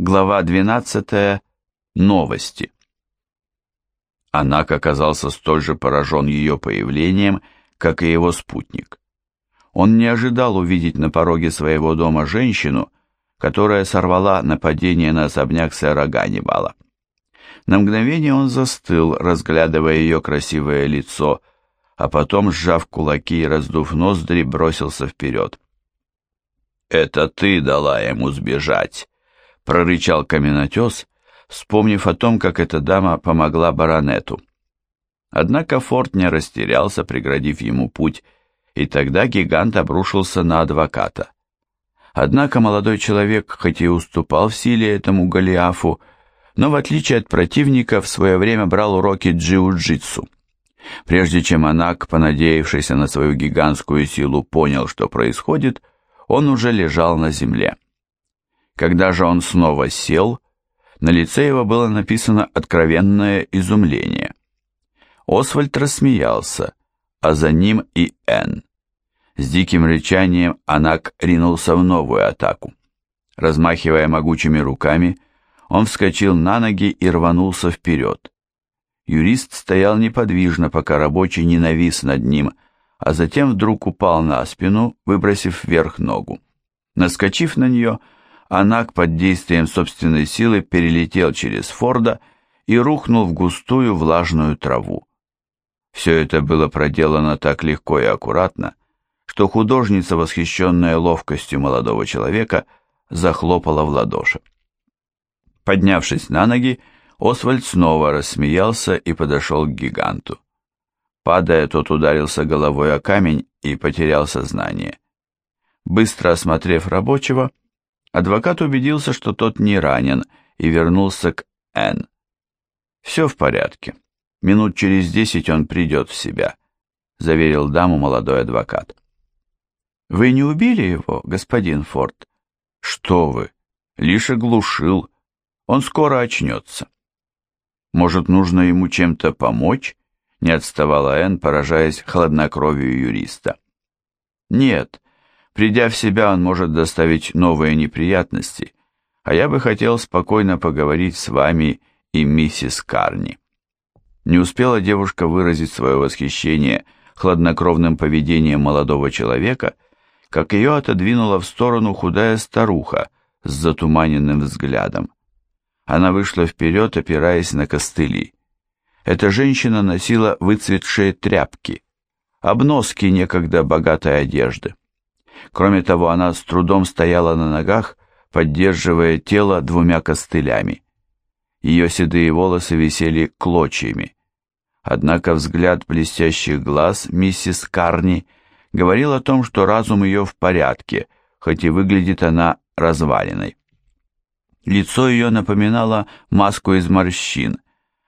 Глава 12. Новости. Анак оказался столь же поражен ее появлением, как и его спутник. Он не ожидал увидеть на пороге своего дома женщину, которая сорвала нападение на особняк сэра Ганнибала. На мгновение он застыл, разглядывая ее красивое лицо, а потом, сжав кулаки и раздув ноздри, бросился вперед. «Это ты дала ему сбежать!» — прорычал каменотес, вспомнив о том, как эта дама помогла баронету. Однако Форд не растерялся, преградив ему путь, и тогда гигант обрушился на адвоката. Однако молодой человек, хоть и уступал в силе этому Голиафу, но в отличие от противника в свое время брал уроки джиу-джитсу. Прежде чем Анак, понадеявшийся на свою гигантскую силу, понял, что происходит, он уже лежал на земле. Когда же он снова сел, на лице его было написано откровенное изумление. Освальд рассмеялся, а за ним и Энн. С диким рычанием Анак ринулся в новую атаку. Размахивая могучими руками, он вскочил на ноги и рванулся вперед. Юрист стоял неподвижно, пока рабочий не навис над ним, а затем вдруг упал на спину, выбросив вверх ногу. Наскочив на нее, Анак под действием собственной силы перелетел через Форда и рухнул в густую влажную траву. Все это было проделано так легко и аккуратно, что художница, восхищенная ловкостью молодого человека, захлопала в ладоши. Поднявшись на ноги, Освальд снова рассмеялся и подошел к гиганту. Падая, тот ударился головой о камень и потерял сознание. Быстро осмотрев рабочего, адвокат убедился, что тот не ранен, и вернулся к Н. «Все в порядке. Минут через десять он придет в себя», — заверил даму молодой адвокат. «Вы не убили его, господин Форд?» «Что вы? Лишь оглушил. Он скоро очнется». «Может, нужно ему чем-то помочь?» не отставала Энн, поражаясь хладнокровию юриста. «Нет, придя в себя, он может доставить новые неприятности, а я бы хотел спокойно поговорить с вами и миссис Карни». Не успела девушка выразить свое восхищение хладнокровным поведением молодого человека, как ее отодвинула в сторону худая старуха с затуманенным взглядом. Она вышла вперед, опираясь на костыли. Эта женщина носила выцветшие тряпки, обноски некогда богатой одежды. Кроме того, она с трудом стояла на ногах, поддерживая тело двумя костылями. Ее седые волосы висели клочьями. Однако взгляд блестящих глаз миссис Карни говорил о том, что разум ее в порядке, хоть и выглядит она разваленной. Лицо ее напоминало маску из морщин,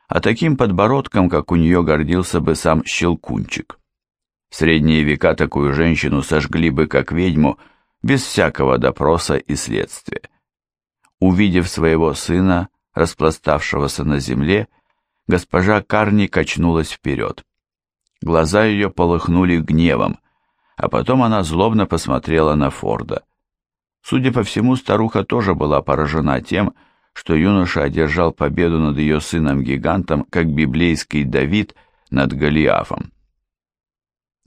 а таким подбородком, как у нее гордился бы сам Щелкунчик. В средние века такую женщину сожгли бы как ведьму, без всякого допроса и следствия. Увидев своего сына, распластавшегося на земле, госпожа Карни качнулась вперед. Глаза ее полыхнули гневом, а потом она злобно посмотрела на Форда. Судя по всему, старуха тоже была поражена тем, что юноша одержал победу над ее сыном-гигантом, как библейский Давид над Голиафом.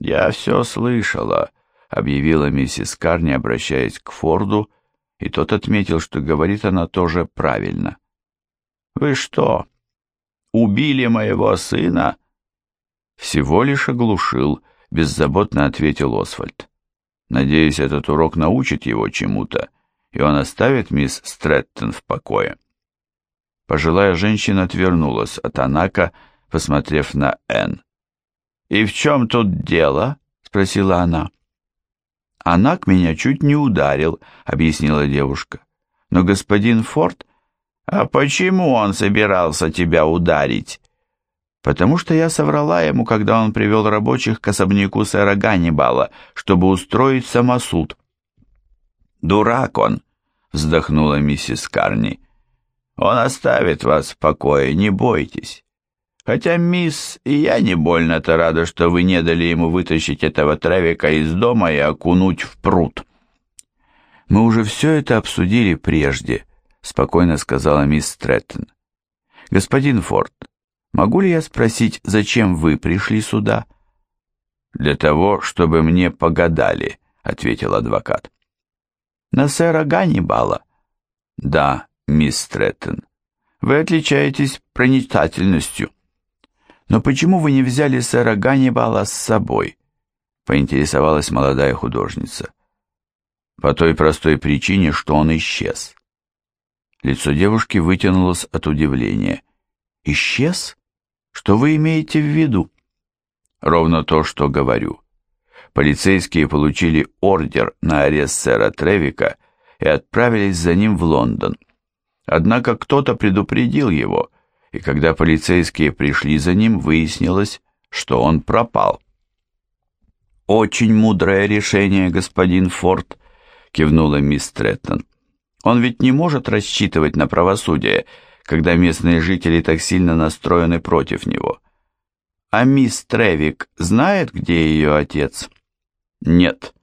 «Я все слышала», — объявила миссис Карни, обращаясь к Форду, и тот отметил, что говорит она тоже правильно. «Вы что, убили моего сына?» «Всего лишь оглушил», — беззаботно ответил Освальд. «Надеюсь, этот урок научит его чему-то, и он оставит мисс Стрэттон в покое». Пожилая женщина отвернулась от Анака, посмотрев на Энн. «И в чем тут дело?» — спросила она. «Анак меня чуть не ударил», — объяснила девушка. «Но господин Форд...» «А почему он собирался тебя ударить?» «Потому что я соврала ему, когда он привел рабочих к особняку сэра Ганнибала, чтобы устроить самосуд». «Дурак он!» — вздохнула миссис Карни. Он оставит вас в покое, не бойтесь. Хотя, мисс, и я не больно-то рада, что вы не дали ему вытащить этого травика из дома и окунуть в пруд. Мы уже все это обсудили прежде, спокойно сказала мисс Стрэттон. Господин Форд, могу ли я спросить, зачем вы пришли сюда? Для того, чтобы мне погадали, ответил адвокат. На сэра Ганнибала? Да, мисс Стрэттон. Вы отличаетесь проницательностью. Но почему вы не взяли сэра Ганнибала с собой? Поинтересовалась молодая художница. По той простой причине, что он исчез. Лицо девушки вытянулось от удивления. «Исчез? Что вы имеете в виду?» «Ровно то, что говорю. Полицейские получили ордер на арест сэра Тревика и отправились за ним в Лондон. Однако кто-то предупредил его, и когда полицейские пришли за ним, выяснилось, что он пропал. «Очень мудрое решение, господин Форд», — кивнула мисс Треттон. «Он ведь не может рассчитывать на правосудие, когда местные жители так сильно настроены против него. А мисс Тревик знает, где ее отец?» «Нет.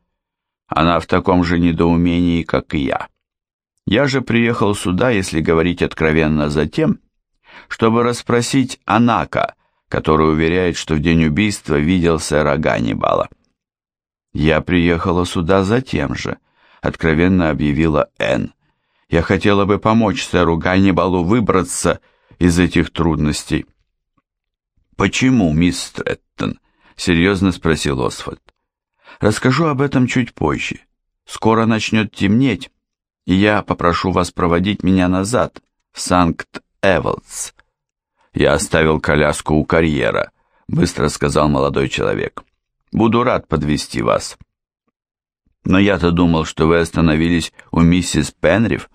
Она в таком же недоумении, как и я. Я же приехал сюда, если говорить откровенно, за тем, чтобы расспросить Анака, который уверяет, что в день убийства видел сэра Ганнибала. «Я приехала сюда за тем же», — откровенно объявила Энн. «Я хотела бы помочь сэру Ганнибалу выбраться из этих трудностей». «Почему, мисс Стрэттон?» — серьезно спросил Освальд. «Расскажу об этом чуть позже. Скоро начнет темнеть, и я попрошу вас проводить меня назад, в Санкт-Эволдс». «Я оставил коляску у карьера», — быстро сказал молодой человек. Буду рад подвести вас. Но я-то думал, что вы остановились у миссис Пенриф.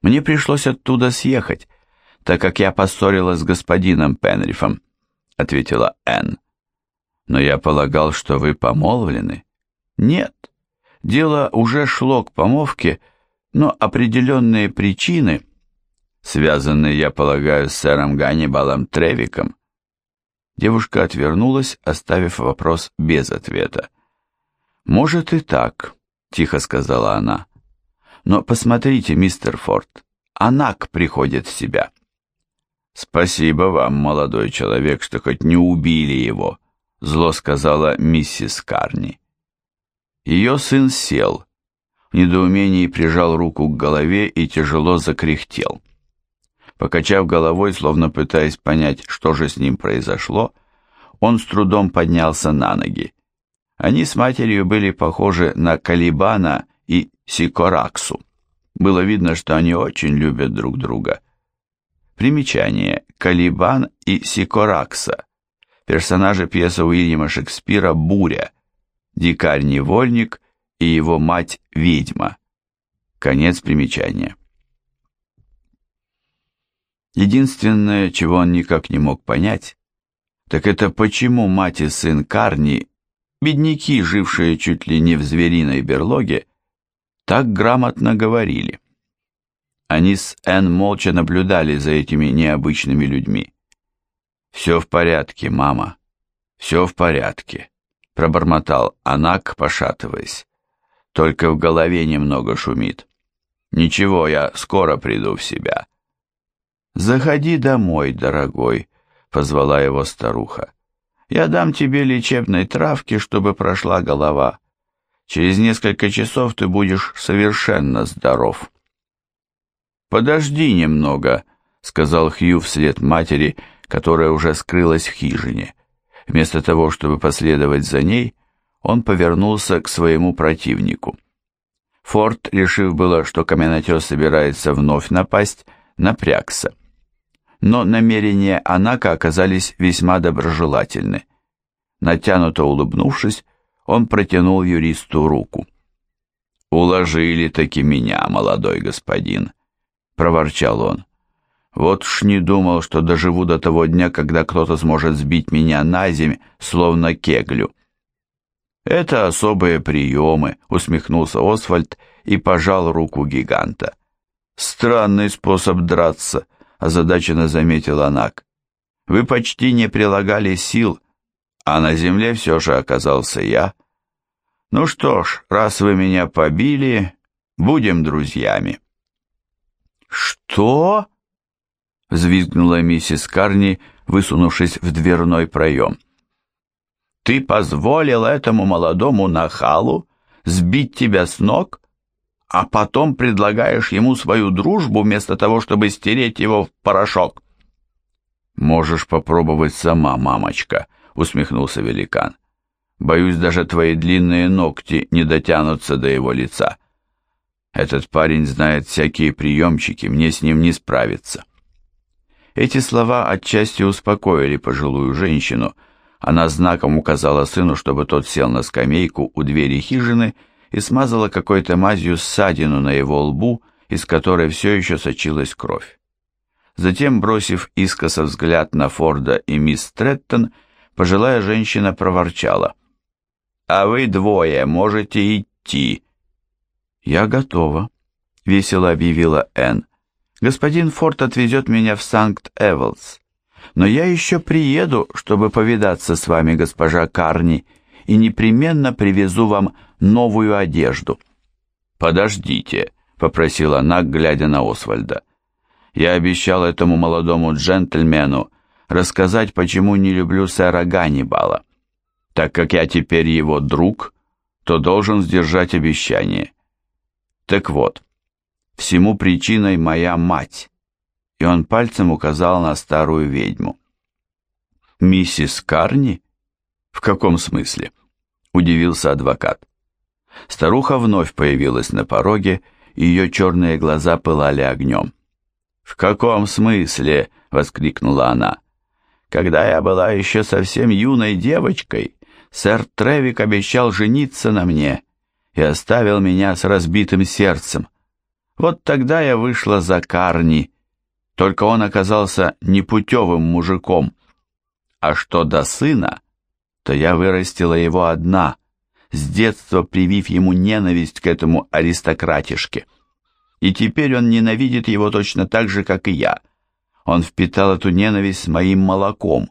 Мне пришлось оттуда съехать, так как я поссорилась с господином Пенрифом, ответила Энн. Но я полагал, что вы помолвлены. Нет, дело уже шло к помолвке, но определенные причины, связанные, я полагаю, с сэром Ганнибалом Тревиком, Девушка отвернулась, оставив вопрос без ответа. «Может и так», — тихо сказала она. «Но посмотрите, мистер Форд, Анак приходит в себя». «Спасибо вам, молодой человек, что хоть не убили его», — зло сказала миссис Карни. Ее сын сел, в недоумении прижал руку к голове и тяжело закряхтел. Покачав головой, словно пытаясь понять, что же с ним произошло, он с трудом поднялся на ноги. Они с матерью были похожи на Калибана и Сикораксу. Было видно, что они очень любят друг друга. Примечание. Калибан и Сикоракса. Персонажи пьесы Уильяма Шекспира «Буря», дикарь-невольник и его мать-ведьма. Конец примечания. Единственное, чего он никак не мог понять, так это почему мать и сын Карни, бедняки, жившие чуть ли не в звериной берлоге, так грамотно говорили. Они с Энн молча наблюдали за этими необычными людьми. «Все в порядке, мама, все в порядке», — пробормотал Анак, пошатываясь. «Только в голове немного шумит. Ничего, я скоро приду в себя». «Заходи домой, дорогой», — позвала его старуха. «Я дам тебе лечебной травки, чтобы прошла голова. Через несколько часов ты будешь совершенно здоров». «Подожди немного», — сказал Хью вслед матери, которая уже скрылась в хижине. Вместо того, чтобы последовать за ней, он повернулся к своему противнику. Форд, решив было, что каменотес собирается вновь напасть, напрягся но намерения Анака оказались весьма доброжелательны. Натянуто улыбнувшись, он протянул юристу руку. «Уложили таки меня, молодой господин», — проворчал он. «Вот уж не думал, что доживу до того дня, когда кто-то сможет сбить меня на земь, словно кеглю». «Это особые приемы», — усмехнулся Освальд и пожал руку гиганта. «Странный способ драться», — озадаченно заметил Анак. «Вы почти не прилагали сил, а на земле все же оказался я. Ну что ж, раз вы меня побили, будем друзьями». «Что?» — взвизгнула миссис Карни, высунувшись в дверной проем. «Ты позволил этому молодому нахалу сбить тебя с ног, а потом предлагаешь ему свою дружбу вместо того, чтобы стереть его в порошок?» «Можешь попробовать сама, мамочка», — усмехнулся великан. «Боюсь, даже твои длинные ногти не дотянутся до его лица. Этот парень знает всякие приемчики, мне с ним не справиться». Эти слова отчасти успокоили пожилую женщину. Она знаком указала сыну, чтобы тот сел на скамейку у двери хижины и смазала какой-то мазью ссадину на его лбу, из которой все еще сочилась кровь. Затем, бросив искоса взгляд на Форда и мисс Треттон, пожилая женщина проворчала. «А вы двое можете идти». «Я готова», — весело объявила Энн. Господин Форд отвезет меня в Санкт-Эвелс. Но я еще приеду, чтобы повидаться с вами, госпожа Карни, и непременно привезу вам новую одежду». «Подождите», — попросила она, глядя на Освальда. «Я обещал этому молодому джентльмену рассказать, почему не люблю сэра Ганнибала. Так как я теперь его друг, то должен сдержать обещание. Так вот, Всему причиной моя мать. И он пальцем указал на старую ведьму. Миссис Карни? В каком смысле? Удивился адвокат. Старуха вновь появилась на пороге, и ее черные глаза пылали огнем. «В каком смысле?» — воскликнула она. «Когда я была еще совсем юной девочкой, сэр Тревик обещал жениться на мне и оставил меня с разбитым сердцем. Вот тогда я вышла за Карни, только он оказался непутевым мужиком. А что до сына, то я вырастила его одна, с детства привив ему ненависть к этому аристократишке. И теперь он ненавидит его точно так же, как и я. Он впитал эту ненависть с моим молоком.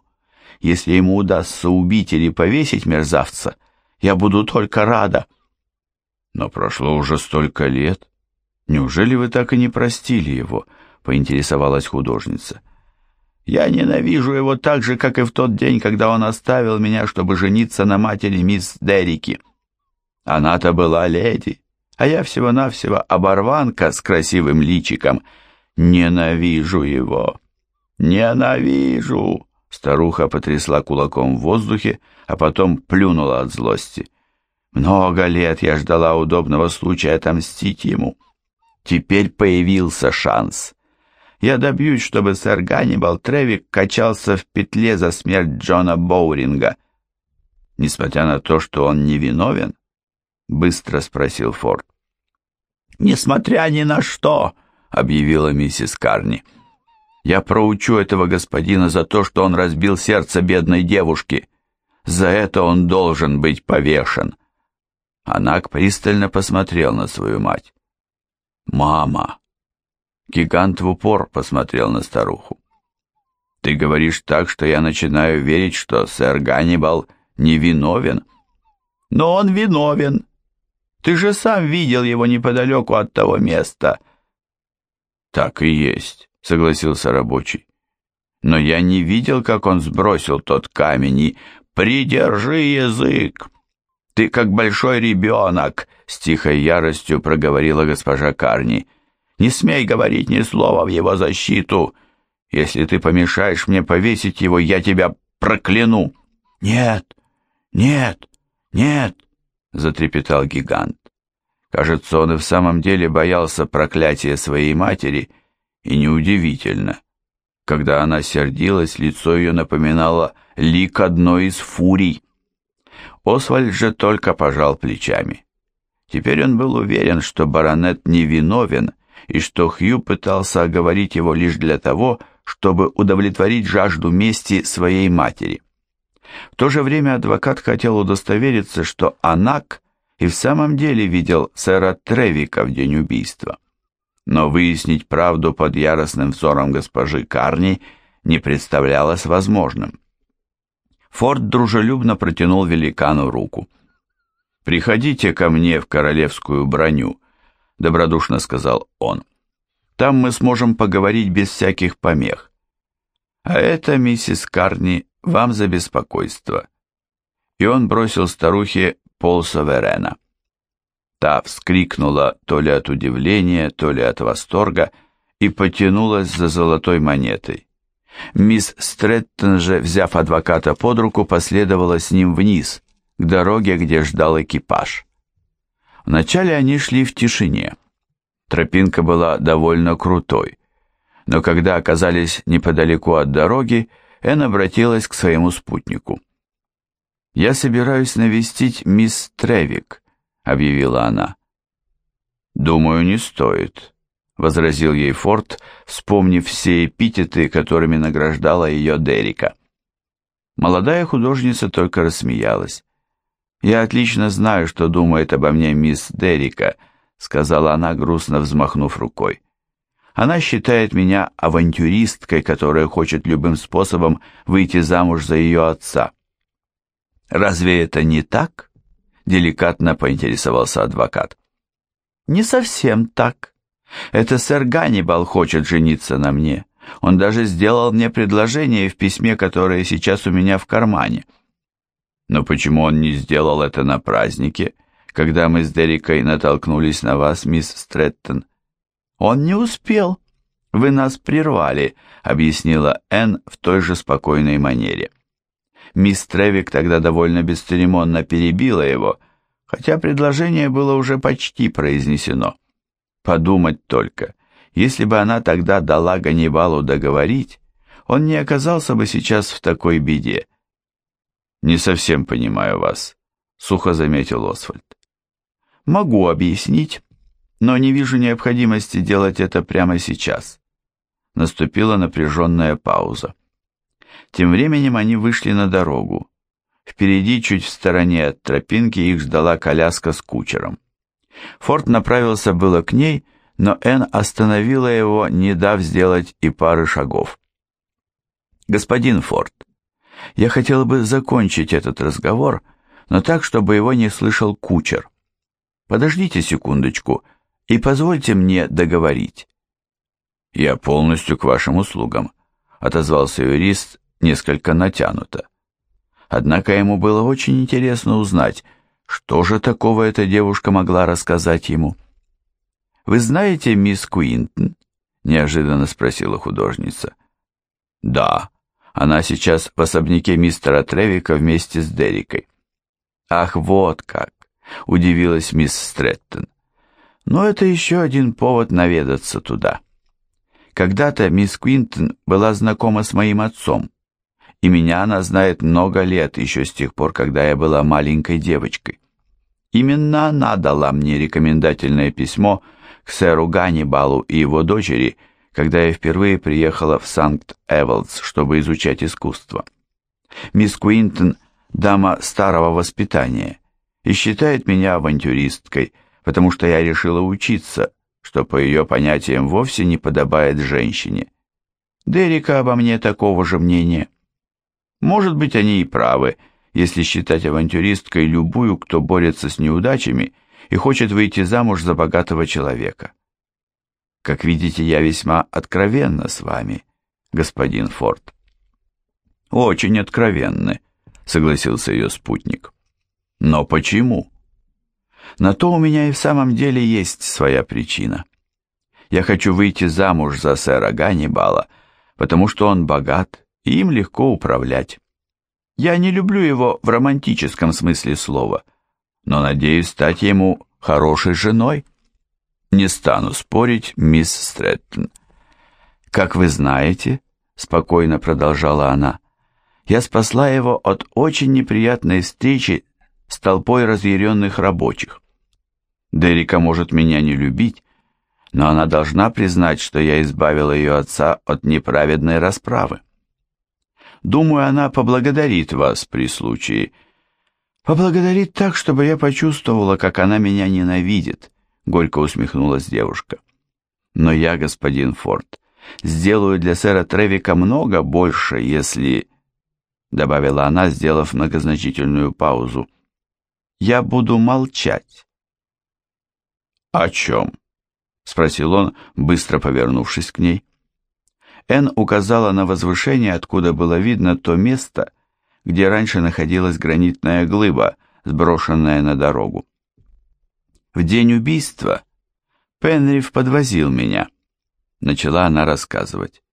Если ему удастся убить или повесить мерзавца, я буду только рада. Но прошло уже столько лет. «Неужели вы так и не простили его?» — поинтересовалась художница. «Я ненавижу его так же, как и в тот день, когда он оставил меня, чтобы жениться на матери мисс Деррики. Она-то была леди, а я всего-навсего оборванка с красивым личиком. Ненавижу его! Ненавижу!» Старуха потрясла кулаком в воздухе, а потом плюнула от злости. «Много лет я ждала удобного случая отомстить ему». Теперь появился шанс. Я добьюсь, чтобы сэр Ганнибал Тревик качался в петле за смерть Джона Боуринга. Несмотря на то, что он невиновен? Быстро спросил Форд. «Несмотря ни на что», — объявила миссис Карни. «Я проучу этого господина за то, что он разбил сердце бедной девушки. За это он должен быть повешен». Анак пристально посмотрел на свою мать. «Мама!» Гигант в упор посмотрел на старуху. «Ты говоришь так, что я начинаю верить, что сэр Ганнибал невиновен». «Но он виновен. Ты же сам видел его неподалеку от того места». «Так и есть», — согласился рабочий. «Но я не видел, как он сбросил тот камень и...» «Придержи язык!» «Ты как большой ребенок!» — с тихой яростью проговорила госпожа Карни. «Не смей говорить ни слова в его защиту! Если ты помешаешь мне повесить его, я тебя прокляну!» «Нет! Нет! Нет!» — затрепетал гигант. Кажется, он и в самом деле боялся проклятия своей матери, и неудивительно. Когда она сердилась, лицо ее напоминало лик одной из фурий. Освальд же только пожал плечами. Теперь он был уверен, что баронет невиновен и что Хью пытался оговорить его лишь для того, чтобы удовлетворить жажду мести своей матери. В то же время адвокат хотел удостовериться, что Анак и в самом деле видел сэра Тревика в день убийства. Но выяснить правду под яростным взором госпожи Карни не представлялось возможным. Форд дружелюбно протянул великану руку. «Приходите ко мне в королевскую броню», — добродушно сказал он. Там мы сможем поговорить без всяких помех. А это, миссис Карни, вам за беспокойство. И он бросил старухе пол Саверена. Та вскрикнула то ли от удивления, то ли от восторга и потянулась за золотой монетой. Мисс Стрэттон же, взяв адвоката под руку, последовала с ним вниз, к дороге, где ждал экипаж. Вначале они шли в тишине. Тропинка была довольно крутой, но когда оказались неподалеку от дороги, Энн обратилась к своему спутнику. «Я собираюсь навестить мисс Тревик», — объявила она. «Думаю, не стоит», — возразил ей Форд, вспомнив все эпитеты, которыми награждала ее Дерика. Молодая художница только рассмеялась. «Я отлично знаю, что думает обо мне мисс Дерика», — сказала она, грустно взмахнув рукой. «Она считает меня авантюристкой, которая хочет любым способом выйти замуж за ее отца». «Разве это не так?» — деликатно поинтересовался адвокат. «Не совсем так. Это сэр Ганнибал хочет жениться на мне. Он даже сделал мне предложение в письме, которое сейчас у меня в кармане». Но почему он не сделал это на празднике, когда мы с Дерикой натолкнулись на вас, мисс Стрэттон? Он не успел. Вы нас прервали, объяснила Энн в той же спокойной манере. Мисс Тревик тогда довольно бесцеремонно перебила его, хотя предложение было уже почти произнесено. Подумать только, если бы она тогда дала Ганнибалу договорить, он не оказался бы сейчас в такой беде. «Не совсем понимаю вас», — сухо заметил Освальд. «Могу объяснить, но не вижу необходимости делать это прямо сейчас». Наступила напряженная пауза. Тем временем они вышли на дорогу. Впереди, чуть в стороне от тропинки, их ждала коляска с кучером. Форд направился было к ней, но Энн остановила его, не дав сделать и пары шагов. «Господин Форд, я хотела бы закончить этот разговор, но так, чтобы его не слышал кучер. Подождите секундочку и позвольте мне договорить. Я полностью к вашим услугам, отозвался юрист несколько натянуто. Однако ему было очень интересно узнать, что же такого эта девушка могла рассказать ему. «Вы знаете мисс Куинтон?» — неожиданно спросила художница. «Да», она сейчас в особняке мистера Тревика вместе с Дерикой. Ах, вот как, удивилась мисс Стрэттон. Но это еще один повод наведаться туда. Когда-то мисс Квинтон была знакома с моим отцом, и меня она знает много лет, еще с тех пор, когда я была маленькой девочкой. Именно она дала мне рекомендательное письмо к сэру Ганнибалу и его дочери – когда я впервые приехала в Санкт-Эволдс, чтобы изучать искусство. Мисс Куинтон – дама старого воспитания и считает меня авантюристкой, потому что я решила учиться, что по ее понятиям вовсе не подобает женщине. Дерека обо мне такого же мнения. Может быть, они и правы, если считать авантюристкой любую, кто борется с неудачами и хочет выйти замуж за богатого человека. Как видите, я весьма откровенна с вами, господин Форд. Очень откровенны, согласился ее спутник. Но почему? На то у меня и в самом деле есть своя причина. Я хочу выйти замуж за сэра Ганнибала, потому что он богат, и им легко управлять. Я не люблю его в романтическом смысле слова, но надеюсь стать ему хорошей женой. Не стану спорить, мисс Стрэттон. Как вы знаете, спокойно продолжала она, я спасла его от очень неприятной встречи с толпой разъяренных рабочих. Дерека может меня не любить, но она должна признать, что я избавила ее отца от неправедной расправы. Думаю, она поблагодарит вас при случае. Поблагодарит так, чтобы я почувствовала, как она меня ненавидит, горько усмехнулась девушка. Но я, господин Форд, сделаю для сэра Тревика много больше, если... Добавила она, сделав многозначительную паузу. Я буду молчать. О чем? спросил он, быстро повернувшись к ней. Энн указала на возвышение, откуда было видно то место, где раньше находилась гранитная глыба, сброшенная на дорогу. В день убийства Пенриф подвозил меня, начала она рассказывать.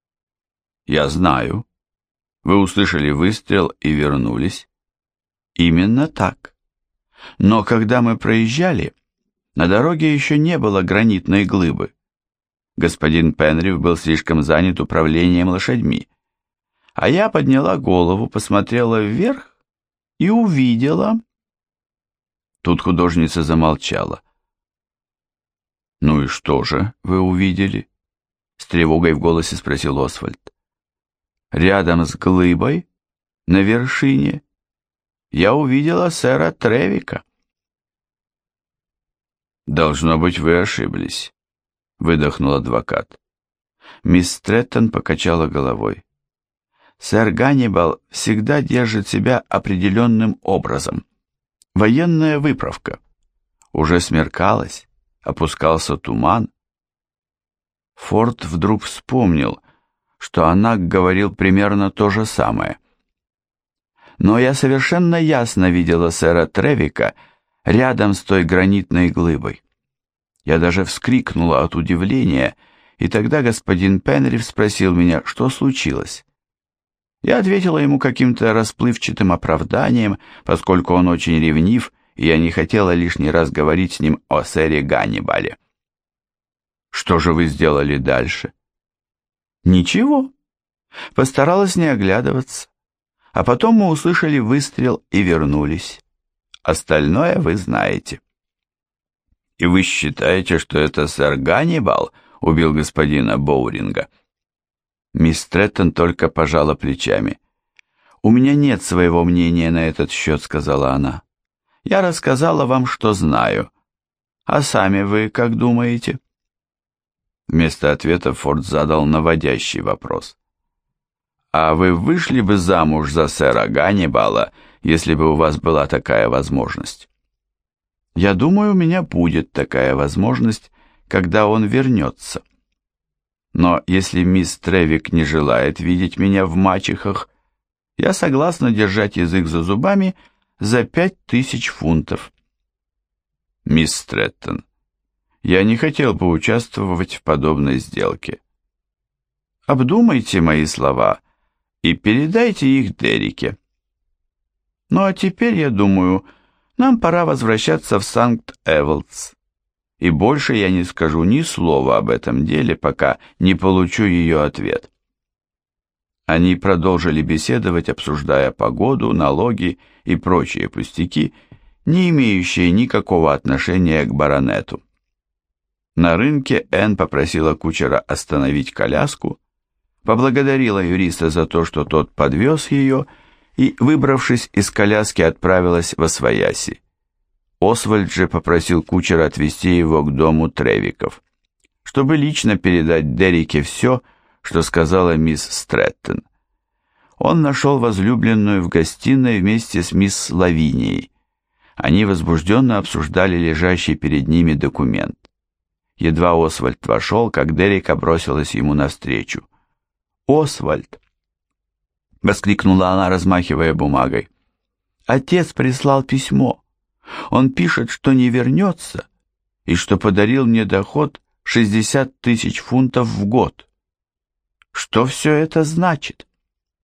Я знаю. Вы услышали выстрел и вернулись. Именно так. Но когда мы проезжали, на дороге еще не было гранитной глыбы. Господин Пенриф был слишком занят управлением лошадьми. А я подняла голову, посмотрела вверх и увидела... Тут художница замолчала. «Ну и что же вы увидели?» С тревогой в голосе спросил Освальд. «Рядом с глыбой, на вершине, я увидела сэра Тревика». «Должно быть, вы ошиблись», — выдохнул адвокат. Мисс Стрэттон покачала головой. «Сэр Ганнибал всегда держит себя определенным образом. Военная выправка. Уже смеркалось, опускался туман. Форд вдруг вспомнил, что она говорил примерно то же самое. Но я совершенно ясно видела сэра Тревика рядом с той гранитной глыбой. Я даже вскрикнула от удивления, и тогда господин Пенриф спросил меня, что случилось. Я ответила ему каким-то расплывчатым оправданием, поскольку он очень ревнив, и я не хотела лишний раз говорить с ним о сэре Ганнибале. «Что же вы сделали дальше?» «Ничего. Постаралась не оглядываться. А потом мы услышали выстрел и вернулись. Остальное вы знаете». «И вы считаете, что это сэр Ганнибал убил господина Боуринга?» Мисс Треттон только пожала плечами. «У меня нет своего мнения на этот счет», — сказала она. «Я рассказала вам, что знаю. А сами вы как думаете?» Вместо ответа Форд задал наводящий вопрос. «А вы вышли бы замуж за сэра Ганнибала, если бы у вас была такая возможность?» Я думаю, у меня будет такая возможность, когда он вернется. Но если мисс Тревик не желает видеть меня в мачехах, я согласна держать язык за зубами за пять тысяч фунтов. Мисс Стрэттон, я не хотел бы участвовать в подобной сделке. Обдумайте мои слова и передайте их Дереке. Ну а теперь, я думаю, нам пора возвращаться в Санкт-Эволдс. И больше я не скажу ни слова об этом деле, пока не получу ее ответ. Они продолжили беседовать, обсуждая погоду, налоги и прочие пустяки, не имеющие никакого отношения к баронету. На рынке Энн попросила кучера остановить коляску, поблагодарила юриста за то, что тот подвез ее, и, выбравшись из коляски, отправилась во свояси. Освальд же попросил кучера отвезти его к дому Тревиков, чтобы лично передать Дереке все, что сказала мисс Стрэттон. Он нашел возлюбленную в гостиной вместе с мисс Лавинией. Они возбужденно обсуждали лежащий перед ними документ. Едва Освальд вошел, как Дерека бросилась ему навстречу. «Освальд!» — воскликнула она, размахивая бумагой. «Отец прислал письмо. Он пишет, что не вернется и что подарил мне доход 60 тысяч фунтов в год. Что все это значит?»